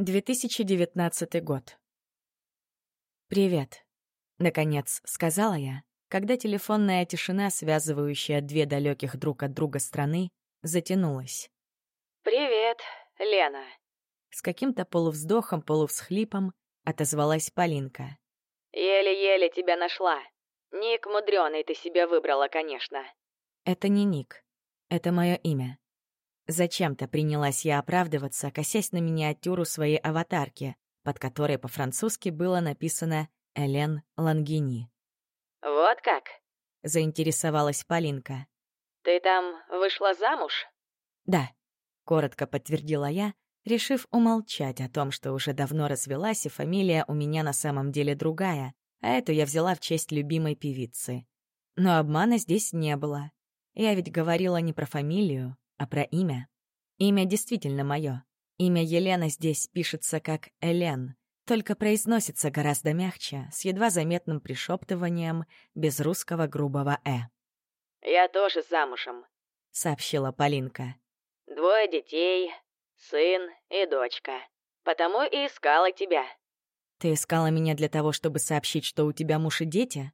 2019 год. «Привет», — наконец сказала я, когда телефонная тишина, связывающая две далеких друг от друга страны, затянулась. «Привет, Лена», — с каким-то полувздохом, полувсхлипом отозвалась Полинка. «Еле-еле тебя нашла. Ник мудрёный ты себе выбрала, конечно». «Это не Ник. Это мое имя. Зачем-то принялась я оправдываться, косясь на миниатюру своей аватарки, под которой по-французски было написано «Элен Лангини». «Вот как?» — заинтересовалась Полинка. «Ты там вышла замуж?» «Да», — коротко подтвердила я, решив умолчать о том, что уже давно развелась, и фамилия у меня на самом деле другая, а эту я взяла в честь любимой певицы. Но обмана здесь не было. Я ведь говорила не про фамилию, а про имя. Имя действительно мое. Имя Елена здесь пишется как Элен, только произносится гораздо мягче, с едва заметным пришептыванием, без русского грубого «э». «Я тоже замужем», — сообщила Полинка. «Двое детей, сын и дочка. Потому и искала тебя». «Ты искала меня для того, чтобы сообщить, что у тебя муж и дети?»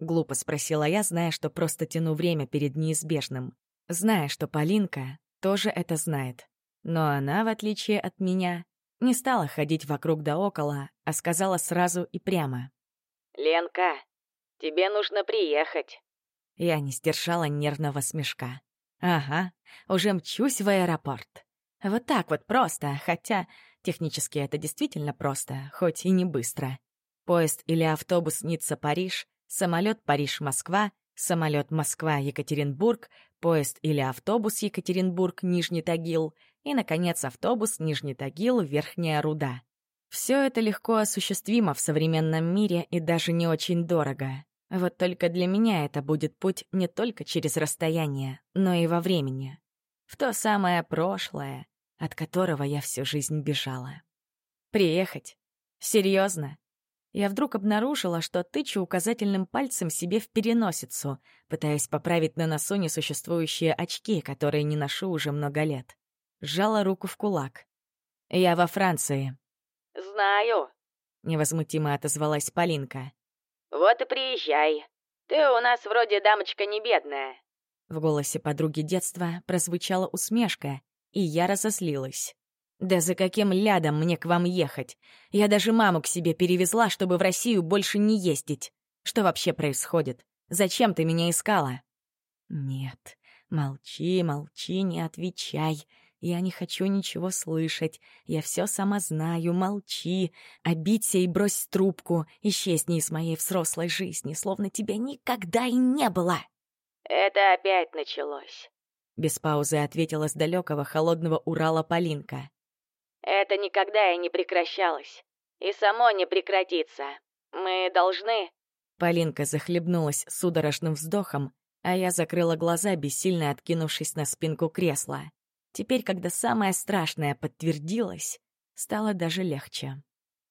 Глупо спросила я, зная, что просто тяну время перед неизбежным зная, что Полинка тоже это знает. Но она, в отличие от меня, не стала ходить вокруг да около, а сказала сразу и прямо. «Ленка, тебе нужно приехать». Я не сдержала нервного смешка. «Ага, уже мчусь в аэропорт. Вот так вот просто, хотя технически это действительно просто, хоть и не быстро. Поезд или автобус Ницца-Париж, самолет Париж-Москва, самолет Москва-Екатеринбург, поезд или автобус Екатеринбург-Нижний Тагил и, наконец, автобус Нижний Тагил-Верхняя Руда. Все это легко осуществимо в современном мире и даже не очень дорого. Вот только для меня это будет путь не только через расстояние, но и во времени. В то самое прошлое, от которого я всю жизнь бежала. Приехать? Серьезно? Я вдруг обнаружила, что тычу указательным пальцем себе в переносицу, пытаясь поправить на носу несуществующие очки, которые не ношу уже много лет. Сжала руку в кулак. «Я во Франции». «Знаю», — невозмутимо отозвалась Полинка. «Вот и приезжай. Ты у нас вроде дамочка не бедная». В голосе подруги детства прозвучала усмешка, и я разозлилась. Да за каким лядом мне к вам ехать? Я даже маму к себе перевезла, чтобы в Россию больше не ездить. Что вообще происходит? Зачем ты меня искала? Нет, молчи, молчи, не отвечай. Я не хочу ничего слышать. Я все сама знаю, молчи. Обидься и брось трубку. Исчезни из моей взрослой жизни, словно тебя никогда и не было. Это опять началось. Без паузы ответила с далекого холодного Урала Полинка. Это никогда и не прекращалось. И само не прекратится. Мы должны...» Полинка захлебнулась судорожным вздохом, а я закрыла глаза, бессильно откинувшись на спинку кресла. Теперь, когда самое страшное подтвердилось, стало даже легче.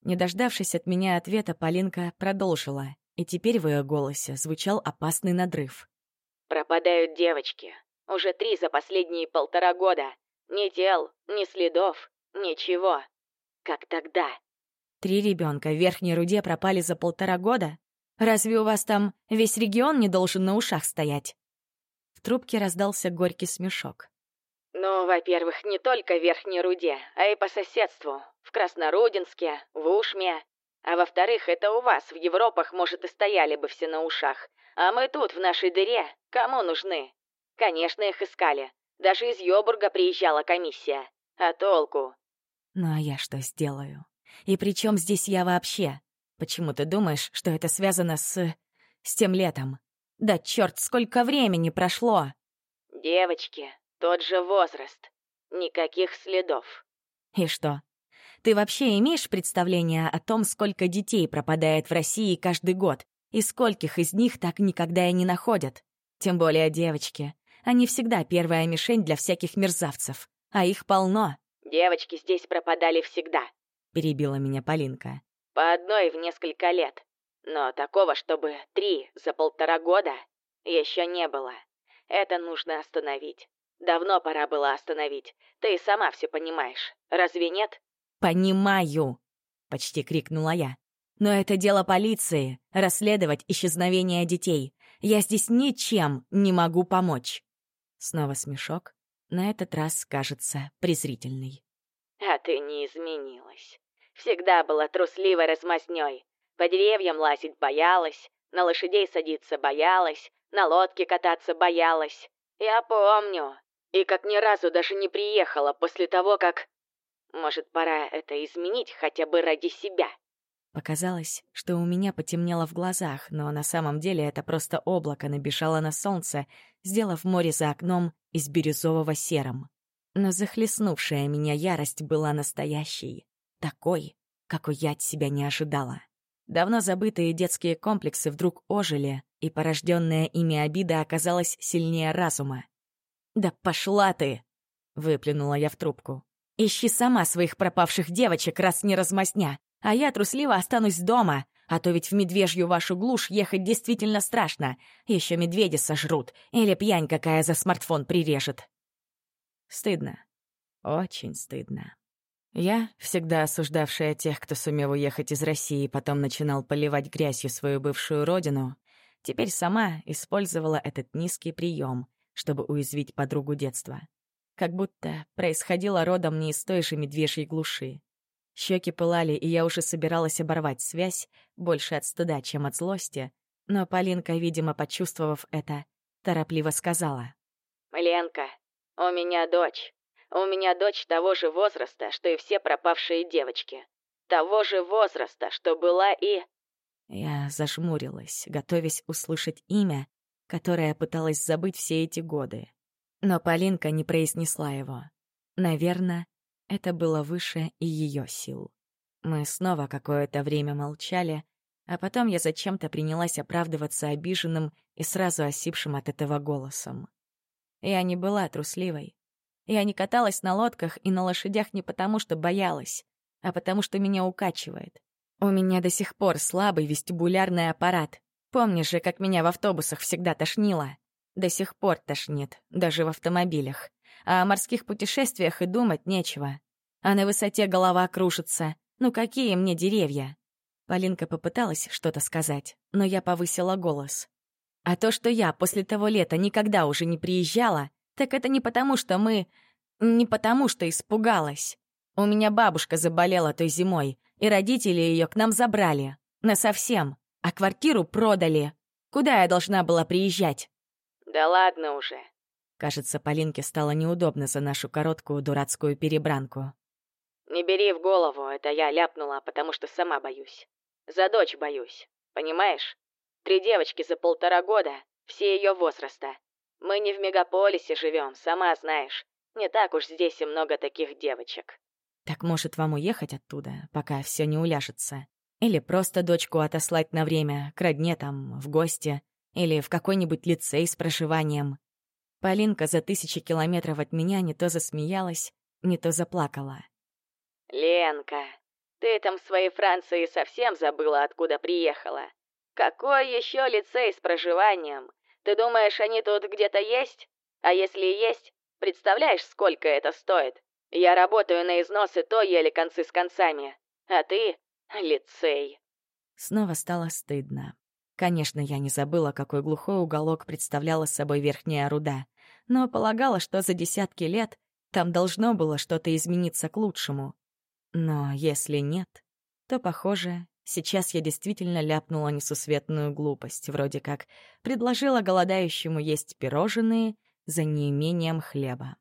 Не дождавшись от меня ответа, Полинка продолжила, и теперь в ее голосе звучал опасный надрыв. «Пропадают девочки. Уже три за последние полтора года. Ни тел, ни следов. Ничего. Как тогда? Три ребенка в Верхней Руде пропали за полтора года? Разве у вас там весь регион не должен на ушах стоять? В трубке раздался горький смешок. Ну, во-первых, не только в Верхней Руде, а и по соседству. В Краснорудинске, в Ушме. А во-вторых, это у вас в Европах, может, и стояли бы все на ушах. А мы тут, в нашей дыре, кому нужны? Конечно, их искали. Даже из Йобурга приезжала комиссия. А толку? Ну а я что сделаю? И при чем здесь я вообще? Почему ты думаешь, что это связано с... с тем летом? Да черт, сколько времени прошло! Девочки, тот же возраст. Никаких следов. И что? Ты вообще имеешь представление о том, сколько детей пропадает в России каждый год, и скольких из них так никогда и не находят? Тем более девочки. Они всегда первая мишень для всяких мерзавцев, а их полно. Девочки здесь пропадали всегда», — перебила меня Полинка. «По одной в несколько лет. Но такого, чтобы три за полтора года, еще не было. Это нужно остановить. Давно пора было остановить. Ты сама все понимаешь. Разве нет?» «Понимаю!» — почти крикнула я. «Но это дело полиции — расследовать исчезновение детей. Я здесь ничем не могу помочь». Снова смешок, на этот раз, кажется, презрительный. «А ты не изменилась. Всегда была трусливой размазнёй. По деревьям лазить боялась, на лошадей садиться боялась, на лодке кататься боялась. Я помню. И как ни разу даже не приехала после того, как... Может, пора это изменить хотя бы ради себя?» Показалось, что у меня потемнело в глазах, но на самом деле это просто облако набежало на солнце, сделав море за окном из бирюзового серым. Но захлестнувшая меня ярость была настоящей, такой, какой я от себя не ожидала. Давно забытые детские комплексы вдруг ожили, и порожденная ими обида оказалась сильнее разума. «Да пошла ты!» — выплюнула я в трубку. «Ищи сама своих пропавших девочек, раз не размазня а я трусливо останусь дома, а то ведь в медвежью вашу глушь ехать действительно страшно. Еще медведи сожрут, или пьянь какая за смартфон прирежет. Стыдно. Очень стыдно. Я, всегда осуждавшая тех, кто сумел уехать из России и потом начинал поливать грязью свою бывшую родину, теперь сама использовала этот низкий прием, чтобы уязвить подругу детства. Как будто происходило родом не из той же медвежьей глуши. Щеки пылали, и я уже собиралась оборвать связь, больше от стыда, чем от злости. Но Полинка, видимо, почувствовав это, торопливо сказала. «Ленка, у меня дочь. У меня дочь того же возраста, что и все пропавшие девочки. Того же возраста, что была и...» Я зажмурилась, готовясь услышать имя, которое пыталась забыть все эти годы. Но Полинка не произнесла его. Наверное, это было выше и ее сил. Мы снова какое-то время молчали, а потом я зачем-то принялась оправдываться обиженным и сразу осипшим от этого голосом. Я не была трусливой. Я не каталась на лодках и на лошадях не потому, что боялась, а потому, что меня укачивает. У меня до сих пор слабый вестибулярный аппарат. Помнишь же, как меня в автобусах всегда тошнило? До сих пор тошнит, даже в автомобилях. А о морских путешествиях и думать нечего. А на высоте голова кружится. Ну какие мне деревья? Полинка попыталась что-то сказать, но я повысила голос. А то, что я после того лета никогда уже не приезжала, так это не потому, что мы... Не потому, что испугалась. У меня бабушка заболела той зимой, и родители ее к нам забрали. Насовсем. А квартиру продали. Куда я должна была приезжать? Да ладно уже. Кажется, Полинке стало неудобно за нашу короткую дурацкую перебранку. Не бери в голову, это я ляпнула, потому что сама боюсь. За дочь боюсь, понимаешь? Три девочки за полтора года, все ее возраста. Мы не в мегаполисе живем, сама знаешь. Не так уж здесь и много таких девочек. Так может вам уехать оттуда, пока все не уляжется? Или просто дочку отослать на время, к родне там, в гости? Или в какой-нибудь лицей с проживанием? Полинка за тысячи километров от меня не то засмеялась, не то заплакала. «Ленка, ты там в своей Франции совсем забыла, откуда приехала. Какой еще лицей с проживанием? Ты думаешь, они тут где-то есть? А если есть, представляешь, сколько это стоит? Я работаю на износы, то еле концы с концами. А ты — лицей». Снова стало стыдно. Конечно, я не забыла, какой глухой уголок представляла собой верхняя руда, но полагала, что за десятки лет там должно было что-то измениться к лучшему. Но если нет, то, похоже, сейчас я действительно ляпнула несусветную глупость, вроде как предложила голодающему есть пирожные за неимением хлеба.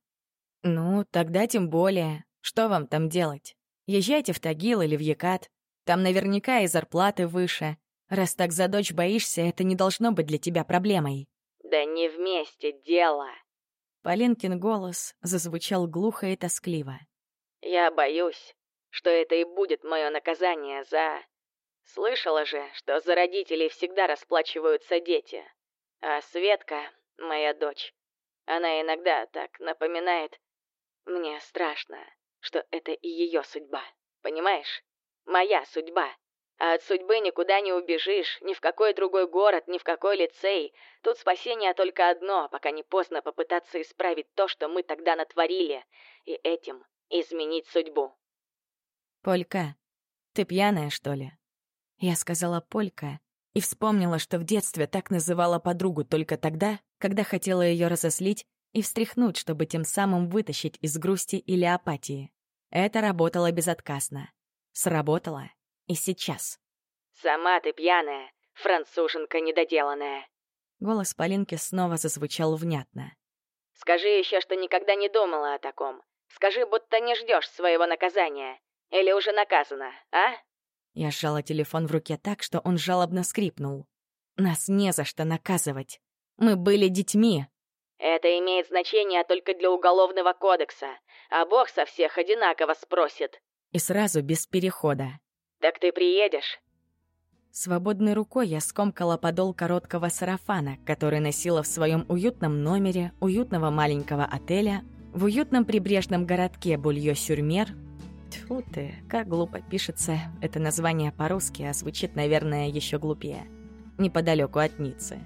Ну, тогда тем более. Что вам там делать? Езжайте в Тагил или в Якат. Там наверняка и зарплаты выше. Раз так за дочь боишься, это не должно быть для тебя проблемой. Да не вместе дело. Полинкин голос зазвучал глухо и тоскливо. Я боюсь, что это и будет мое наказание за... Слышала же, что за родителей всегда расплачиваются дети. А Светка, моя дочь, она иногда так напоминает... Мне страшно, что это и ее судьба, понимаешь? Моя судьба. А от судьбы никуда не убежишь, ни в какой другой город, ни в какой лицей. Тут спасение только одно, пока не поздно попытаться исправить то, что мы тогда натворили, и этим изменить судьбу. «Полька, ты пьяная, что ли?» Я сказала «Полька» и вспомнила, что в детстве так называла подругу только тогда, когда хотела ее разослить и встряхнуть, чтобы тем самым вытащить из грусти или апатии. Это работало безотказно. Сработало и сейчас. «Сама ты пьяная, француженка недоделанная». Голос Полинки снова зазвучал внятно. «Скажи еще, что никогда не думала о таком. Скажи, будто не ждешь своего наказания. Или уже наказана, а?» Я сжала телефон в руке так, что он жалобно скрипнул. «Нас не за что наказывать. Мы были детьми». «Это имеет значение только для Уголовного кодекса, а Бог со всех одинаково спросит». И сразу без перехода. «Так ты приедешь?» Свободной рукой я скомкала подол короткого сарафана, который носила в своем уютном номере уютного маленького отеля в уютном прибрежном городке Бульё-Сюрмер. Тьфу ты, как глупо пишется это название по-русски, а звучит, наверное, еще глупее. Неподалеку от Ниццы.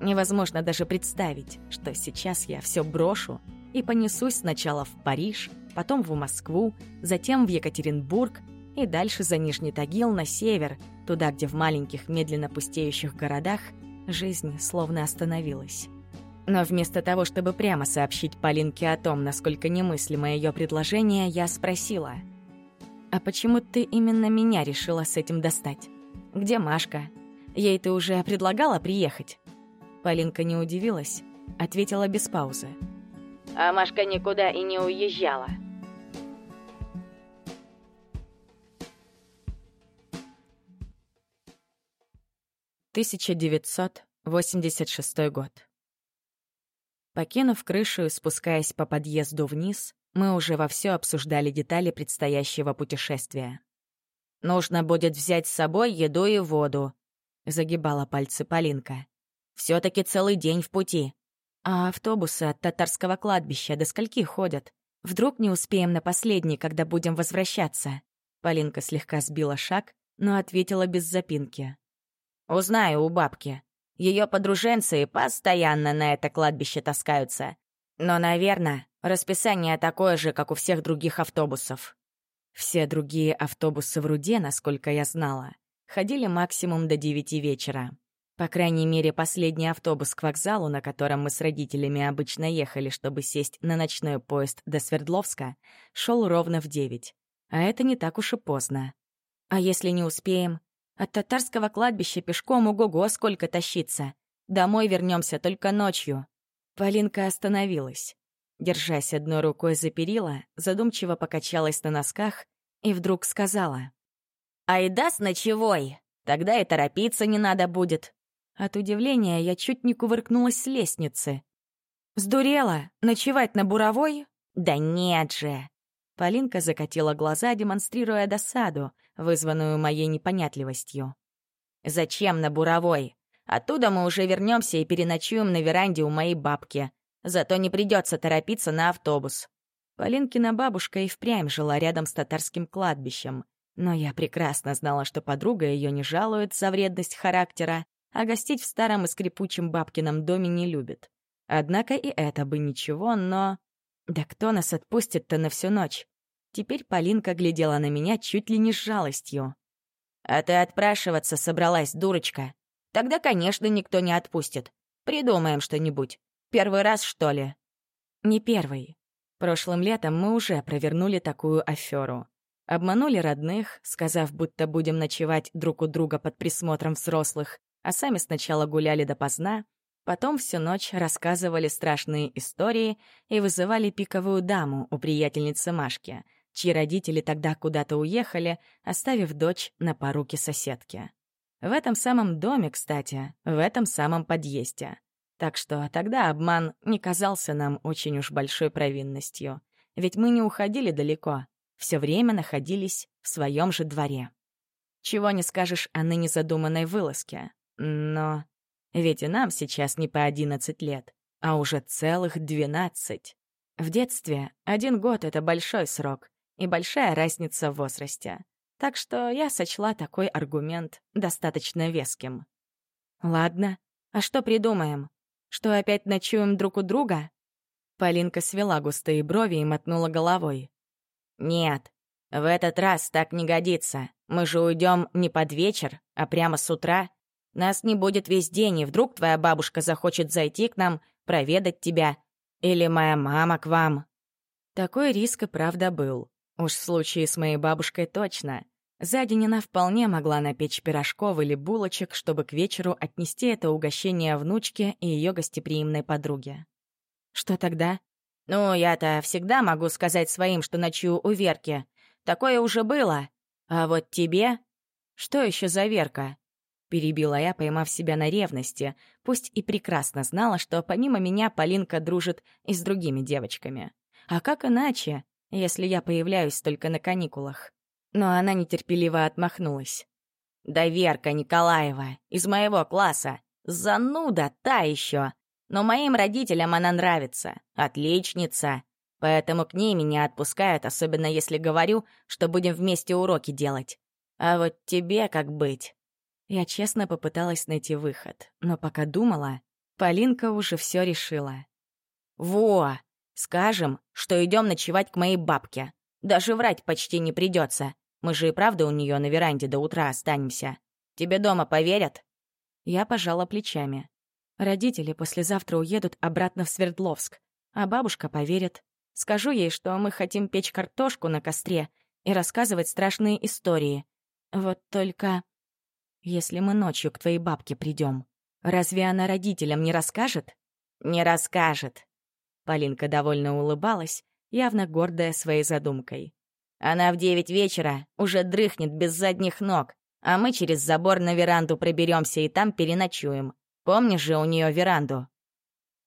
Невозможно даже представить, что сейчас я все брошу и понесусь сначала в Париж, потом в Москву, затем в Екатеринбург и дальше за Нижний Тагил на север, туда, где в маленьких медленно пустеющих городах жизнь словно остановилась. Но вместо того, чтобы прямо сообщить Полинке о том, насколько немыслимо ее предложение, я спросила, «А почему ты именно меня решила с этим достать? Где Машка? Ей ты уже предлагала приехать?» Полинка не удивилась, ответила без паузы. «А Машка никуда и не уезжала». 1986 год. Покинув крышу и спускаясь по подъезду вниз, мы уже вовсю обсуждали детали предстоящего путешествия. «Нужно будет взять с собой еду и воду», — загибала пальцы Полинка. все таки целый день в пути. А автобусы от татарского кладбища до скольки ходят? Вдруг не успеем на последний, когда будем возвращаться?» Полинка слегка сбила шаг, но ответила без запинки. Узнаю у бабки. Ее подруженцы постоянно на это кладбище таскаются. Но, наверное, расписание такое же, как у всех других автобусов. Все другие автобусы в Руде, насколько я знала, ходили максимум до девяти вечера. По крайней мере, последний автобус к вокзалу, на котором мы с родителями обычно ехали, чтобы сесть на ночной поезд до Свердловска, шел ровно в девять. А это не так уж и поздно. А если не успеем? От татарского кладбища пешком ого-го сколько тащиться. Домой вернемся только ночью. Полинка остановилась. Держась одной рукой за перила, задумчиво покачалась на носках и вдруг сказала. «Айда с ночевой! Тогда и торопиться не надо будет!» От удивления я чуть не кувыркнулась с лестницы. «Сдурела? Ночевать на буровой?» «Да нет же!» Полинка закатила глаза, демонстрируя досаду, вызванную моей непонятливостью. «Зачем на буровой? Оттуда мы уже вернемся и переночуем на веранде у моей бабки. Зато не придется торопиться на автобус». Полинкина бабушка и впрямь жила рядом с татарским кладбищем. Но я прекрасно знала, что подруга ее не жалует за вредность характера, а гостить в старом и скрипучем бабкином доме не любит. Однако и это бы ничего, но... Да кто нас отпустит-то на всю ночь? Теперь Полинка глядела на меня чуть ли не с жалостью. «А ты отпрашиваться собралась, дурочка? Тогда, конечно, никто не отпустит. Придумаем что-нибудь. Первый раз, что ли?» «Не первый. Прошлым летом мы уже провернули такую аферу. Обманули родных, сказав, будто будем ночевать друг у друга под присмотром взрослых, а сами сначала гуляли допоздна, Потом всю ночь рассказывали страшные истории и вызывали пиковую даму у приятельницы Машки, чьи родители тогда куда-то уехали, оставив дочь на поруки соседки. В этом самом доме, кстати, в этом самом подъезде. Так что тогда обман не казался нам очень уж большой провинностью. Ведь мы не уходили далеко, все время находились в своем же дворе. Чего не скажешь о ныне задуманной вылазке. Но ведь и нам сейчас не по 11 лет, а уже целых 12. В детстве один год — это большой срок и большая разница в возрасте. Так что я сочла такой аргумент достаточно веским. «Ладно, а что придумаем? Что опять ночуем друг у друга?» Полинка свела густые брови и мотнула головой. «Нет, В этот раз так не годится. Мы же уйдем не под вечер, а прямо с утра. Нас не будет весь день, и вдруг твоя бабушка захочет зайти к нам, проведать тебя. Или моя мама к вам». Такой риск и правда был. Уж в случае с моей бабушкой точно. За день она вполне могла напечь пирожков или булочек, чтобы к вечеру отнести это угощение внучке и ее гостеприимной подруге. Что тогда? Ну, я-то всегда могу сказать своим, что ночую у Верки. Такое уже было. А вот тебе? Что еще за Верка? Перебила я, поймав себя на ревности, пусть и прекрасно знала, что помимо меня Полинка дружит и с другими девочками. А как иначе, если я появляюсь только на каникулах? Но она нетерпеливо отмахнулась. «Да Верка Николаева, из моего класса. Зануда та еще. Но моим родителям она нравится. Отличница. Поэтому к ней меня отпускают, особенно если говорю, что будем вместе уроки делать. А вот тебе как быть?» Я честно попыталась найти выход, но пока думала, Полинка уже все решила. «Во! Скажем, что идем ночевать к моей бабке. Даже врать почти не придется. Мы же и правда у нее на веранде до утра останемся. Тебе дома поверят?» Я пожала плечами. Родители послезавтра уедут обратно в Свердловск, а бабушка поверит. Скажу ей, что мы хотим печь картошку на костре и рассказывать страшные истории. Вот только... Если мы ночью к твоей бабке придем, разве она родителям не расскажет? Не расскажет. Полинка довольно улыбалась, явно гордая своей задумкой. Она в девять вечера уже дрыхнет без задних ног, а мы через забор на веранду проберемся и там переночуем. Помнишь же у нее веранду?»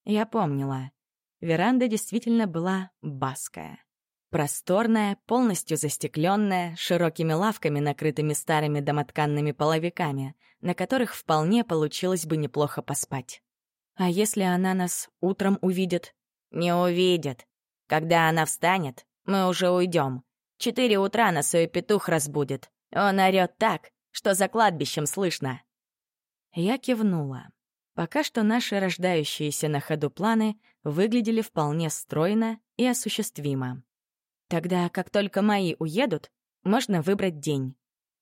Я помнила. Веранда действительно была баская. Просторная, полностью застекленная, широкими лавками, накрытыми старыми домотканными половиками, на которых вполне получилось бы неплохо поспать. А если она нас утром увидит? Не увидит. Когда она встанет, мы уже уйдем. Четыре утра нас ее петух разбудит. Он орёт так, что за кладбищем слышно. Я кивнула. Пока что наши рождающиеся на ходу планы выглядели вполне стройно и осуществимо. Тогда, как только мои уедут, можно выбрать день.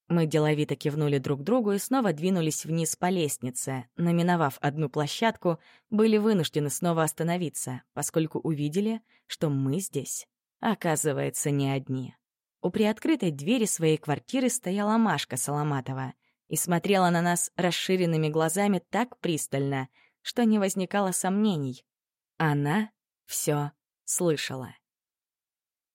Мы деловито кивнули друг другу и снова двинулись вниз по лестнице. Номиновав одну площадку, были вынуждены снова остановиться, поскольку увидели, что мы здесь, оказывается, не одни. У приоткрытой двери своей квартиры стояла Машка Соломатова и смотрела на нас расширенными глазами так пристально, что не возникало сомнений. Она все слышала.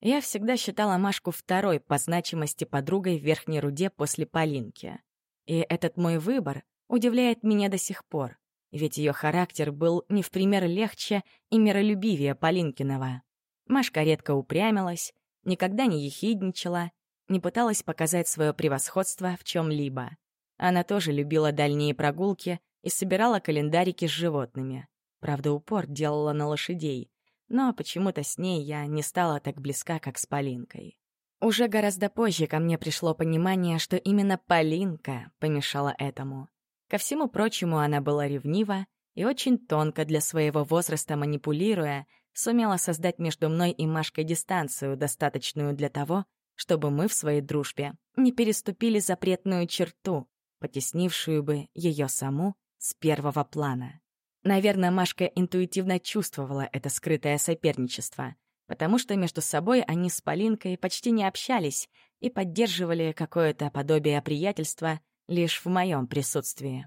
Я всегда считала Машку второй по значимости подругой в Верхней Руде после Полинки. И этот мой выбор удивляет меня до сих пор, ведь ее характер был не в пример легче и миролюбивее Полинкиного. Машка редко упрямилась, никогда не ехидничала, не пыталась показать свое превосходство в чем-либо. Она тоже любила дальние прогулки и собирала календарики с животными. Правда, упор делала на лошадей, но почему-то с ней я не стала так близка, как с Полинкой. Уже гораздо позже ко мне пришло понимание, что именно Полинка помешала этому. Ко всему прочему, она была ревнива и очень тонко для своего возраста манипулируя, сумела создать между мной и Машкой дистанцию, достаточную для того, чтобы мы в своей дружбе не переступили запретную черту, потеснившую бы ее саму с первого плана. Наверное, Машка интуитивно чувствовала это скрытое соперничество, потому что между собой они с Полинкой почти не общались и поддерживали какое-то подобие приятельства лишь в моем присутствии.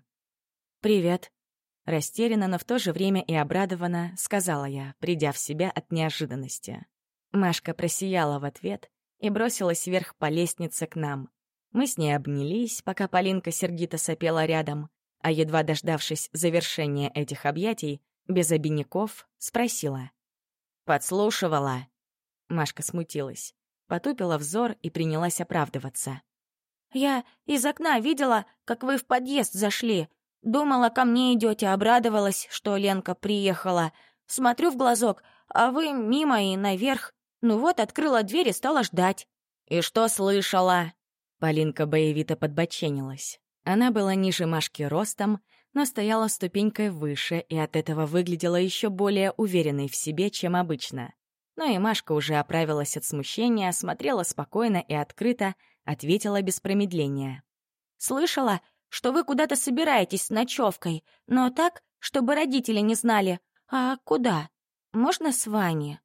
«Привет», — растерянно, но в то же время и обрадованно сказала я, придя в себя от неожиданности. Машка просияла в ответ и бросилась вверх по лестнице к нам. Мы с ней обнялись, пока Полинка сердито сопела рядом, а едва дождавшись завершения этих объятий, без обиняков спросила. «Подслушивала?» Машка смутилась, потупила взор и принялась оправдываться. «Я из окна видела, как вы в подъезд зашли. Думала, ко мне идете, обрадовалась, что Ленка приехала. Смотрю в глазок, а вы мимо и наверх. Ну вот, открыла дверь и стала ждать». «И что слышала?» Полинка боевито подбоченилась. Она была ниже Машки ростом, но стояла ступенькой выше и от этого выглядела еще более уверенной в себе, чем обычно. Но и Машка уже оправилась от смущения, смотрела спокойно и открыто, ответила без промедления. «Слышала, что вы куда-то собираетесь с ночевкой, но так, чтобы родители не знали. А куда? Можно с вами?»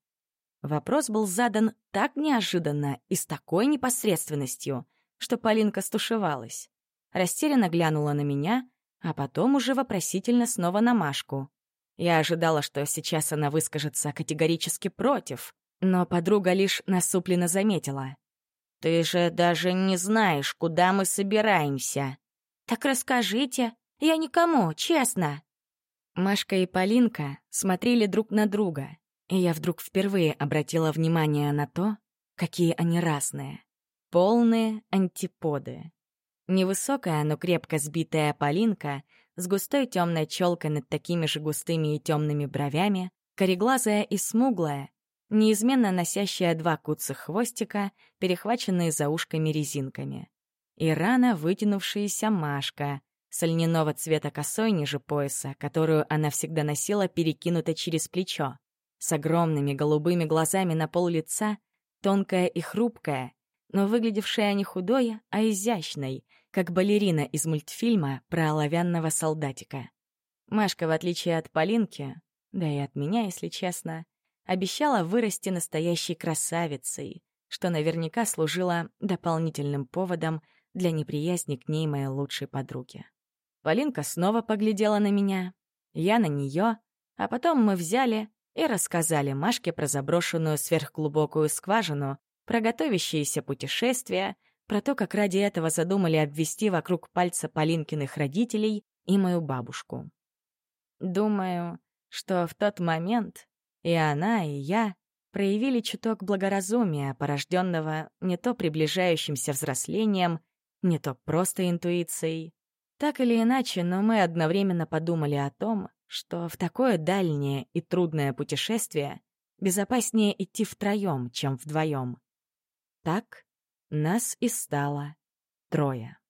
Вопрос был задан так неожиданно и с такой непосредственностью, что Полинка стушевалась. Растерянно глянула на меня, а потом уже вопросительно снова на Машку. Я ожидала, что сейчас она выскажется категорически против, но подруга лишь насупленно заметила. «Ты же даже не знаешь, куда мы собираемся». «Так расскажите. Я никому, честно». Машка и Полинка смотрели друг на друга, и я вдруг впервые обратила внимание на то, какие они разные. Полные антиподы. Невысокая, но крепко сбитая Полинка с густой темной челкой над такими же густыми и темными бровями, кореглазая и смуглая, неизменно носящая два куцых хвостика, перехваченные за ушками резинками. И рано вытянувшаяся Машка, с льняного цвета косой ниже пояса, которую она всегда носила перекинута через плечо, с огромными голубыми глазами на пол лица, тонкая и хрупкая, но выглядевшая не худой, а изящной, как балерина из мультфильма про оловянного солдатика. Машка, в отличие от Полинки, да и от меня, если честно, обещала вырасти настоящей красавицей, что наверняка служило дополнительным поводом для неприязни к ней моей лучшей подруги. Полинка снова поглядела на меня, я на нее, а потом мы взяли и рассказали Машке про заброшенную сверхглубокую скважину, про готовящиеся путешествия, про то, как ради этого задумали обвести вокруг пальца Полинкиных родителей и мою бабушку. Думаю, что в тот момент и она, и я проявили чуток благоразумия, порожденного не то приближающимся взрослением, не то просто интуицией. Так или иначе, но мы одновременно подумали о том, что в такое дальнее и трудное путешествие безопаснее идти втроем, чем вдвоем. Так нас и стало трое.